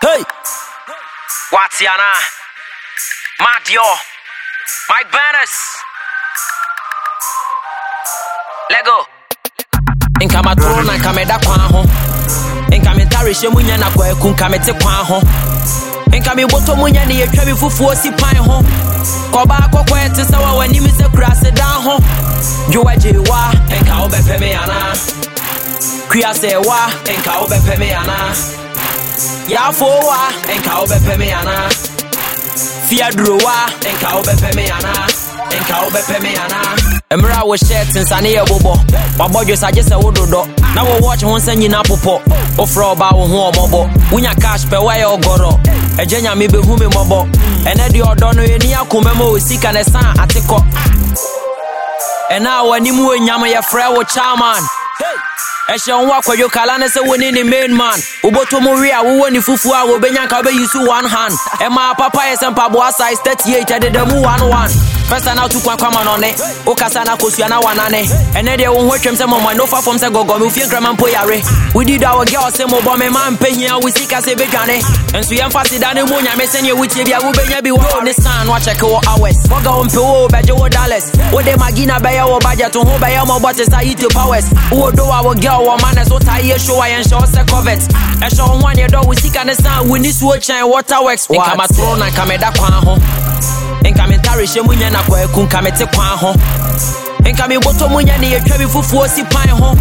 Hey! Watiana! Madio! Mike Banners! Lego! Nka matoro na nka meda kwan ho nka mentare hyɛ mu nya na kwaku nka mete kwan ho nka mebɔtɔ mu nya ne yɛtwa me fufuo si pan ho kɔbaa kɔkɔɛ te sɛ wɔ w'anim sɛ kura sedan ho dwowagyewa nka wobɛpɛ me anaa kuasɛwa nka wobɛpɛ me anaa yàáfo wa nka wo bɛpɛ mi yana fiaduro wa nka wo bɛpɛ mi yana nka wo bɛpɛ mi yana. mmerɛ a wo hyɛ tensane yɛ bobɔ. Wabɔ dwesagye sɛ wo na wo wɔkye ho nsa nyina popɔ. Wofrɛ ɔba wo ho ɔmɔbɔ wonya cash pɛ woayɛ ɔgɔrɔ. Ɛgye nyame bɛhu me mmɔbɔ. Ɛnɛ deɛ ɔdɔ no yɛni akoma ma ɔsika ne san atekɔ ɛna a w'anim wɔ nyam yɛfrɛ wo chaman ɛhyɛ wo akwadwo kala ne sɛ wone ne main man. Wobɔtɔ mu we a wowɔ ne fufuo a wɔbɛnya nka wobɛyi so one hand. Ɛmaa papa yɛ sɛ mpaboa size 38 ɛdeda mu 11 fɛsa na woto kwan kwama no ne wokasa na akosua na wanane ɛnɛ deɛ wo ho atwam sɛ mɔmɔ ne wofa fam sɛ gɔgɔ me wofie nkrama mpo yare wodi da wɔ gɛ ɔsɛ mobɔ me ma mpɛ hia wo sika sɛ bɛdwane nso yɛmfa seda no mu nyame sɛneɛ wotie bi a wobɛnya bi wɔ ne san no akyɛke wɔ hours wɔga wo mpɛ wo bɛgye wo dollars. Wode magina bɛyɛ wɔ budget ho bɛyɛ mɔbɔ te sa yito powers. Wowɔ do a wo gɛ wɔ ma ne so ta yɛ show a yɛnhyɛ wo sɛ covet ɛhyɛ wo ho aneɛ dɔ wo sika ne san wo ni suo kyɛn waterworks nka matoro na nka meda kwan ho nka me ntarehyɛ mu nya na kwaku nka mete kwan ho. Nka mebɔtɔ mu nya ne yɛtwa me fufuo si pan ho.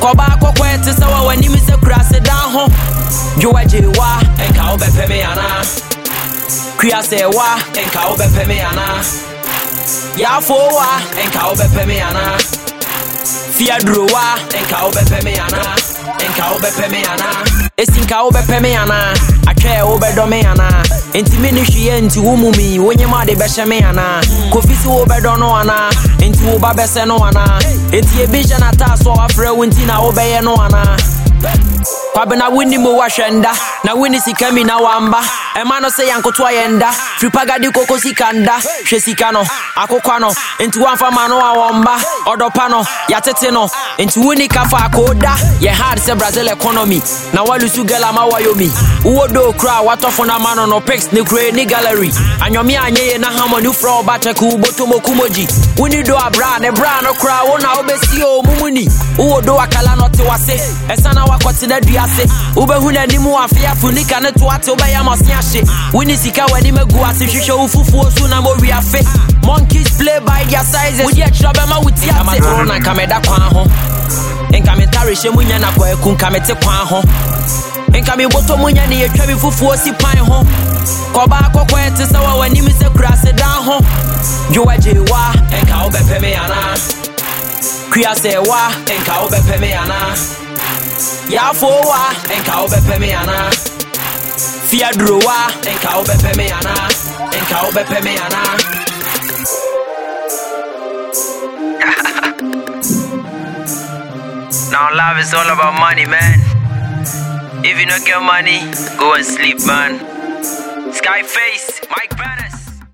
Kɔbaa kɔkɔɛ te sɛ wɔ w'anim sɛ kura sedan ho. Dwowagyewa nka wobɛpɛ me anaa kuasɛwa nka wobɛpɛ me anaa yɛafowa nka wobɛpɛ me anaa fiadurowa nka wobɛpɛ me anaa nka wobɛpɛ me anaa ɛsi wobɛpɛ me anaa atwɛɛ wobɛdɔ me anaa enti me ne hweyɛ nti wo mu mi wonyem ade bɛhyɛ me anaa no anaa enti wo no so a wafrɛ wo nti na no anaa kwabena woni mu wahwɛ na woni sika na wamba. Ɛma no sɛ yankotoa yɛ nda firipagade koko sika nda hwɛ sika no akokwa no. Enti woamfa ma no a ɔdɔpa no. No woni kafa akooda yɛ hard sɛ brazil economy. Na walusu gala ma wayomi. Wowɔ doo kora a watɔfo no ama no oh, no pics ne kure ne gallery. Anwɔme anyɛ yɛ na hamɔne frɛ ɔba tɛke wobotomɔkumɔgyi woni do abra ne bra no koraa oh, wo na o oh, mumu ni wowɔ do akala no te wase ɛsa na wakɔtena dua ase wobɛhu n'anim afe afo ne to ate wobɛyɛ ma ɔse ahye wone sika w'anim agu ase hwehwɛ wo fufuo so na mawi afe monkeys play by their sizes. Wode akyerɛ bɛma wo ti asematoro na nka meda kwan ho nka mentare hyɛ mu nya na kwaku nka mete kwan ho nka mebɔtɔ mu nya ne yɛtwa me fufuo si pan ho kɔbaa kɔkɔɛ te sɛ wɔ w'anim sɛ kura sedan ho dwowagyewa nka wobɛpɛ me anaa wobɛpɛ me wobɛpɛ me wobɛpɛ me me Now love is all about money, man. If you don't get money, go and sleep, man. Skyface, Mike Bennett.